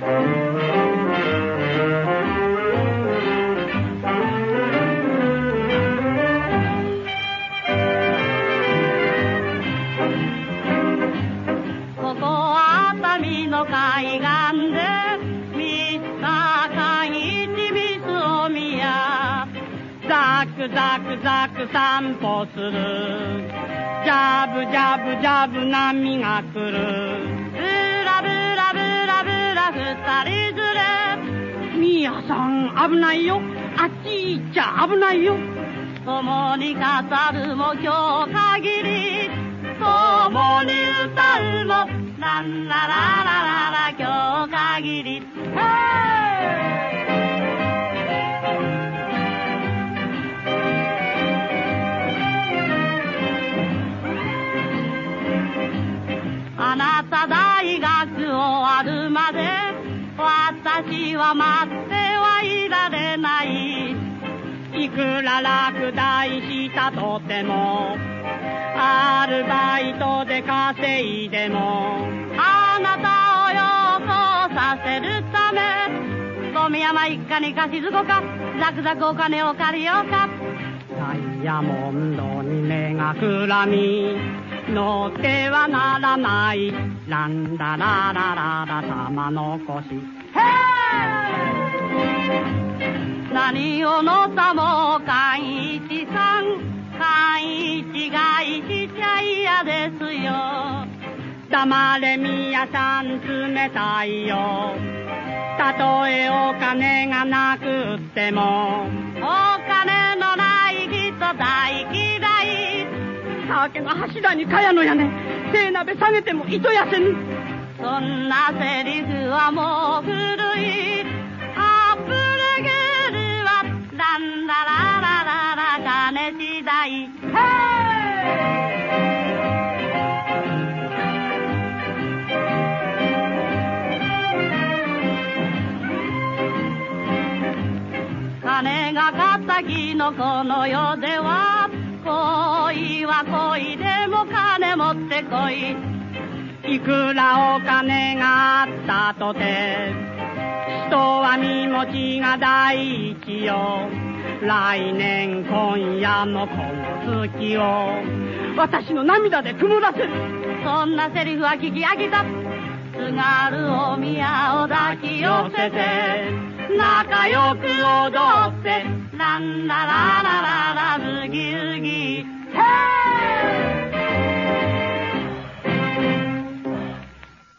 ザクザクザク散歩する。ジャブジャブジャブ波が来る。連れミヤさん危ないよ。あっち行っちゃ危ないよ。共に語るも今日限り。共に歌うもランラララララ今日限り。あなた大学終わるまで私は待ってはいられない。いくら落第したとてもアルバイトで稼いでもあなたをよこさせるため富山一家に貸しずこかザクザクお金を借りようか。ダイヤモンドに目がくらみ乗ってはならない。ランダララララ玉残し何をのさも寛一さん。寛一がいしちゃ嫌ですよ。黙れみやさん冷たいよ。たとえお金がなくっても。お金のない人大嫌い。酒の柱に茅の屋根背鍋下げても糸やせぬそんなセリフはもう古い。アップルゲールはランラララララ金次第。金が敵のこの世では恋は恋でも金持ってこい。いくらお金があったとて人は身持ちが第一よ。来年今夜のこの月を。私の涙で曇らせる。そんなセリフは聞き飽きた。津軽お宮を抱き寄せて仲良く踊ってランラララララブギウギ。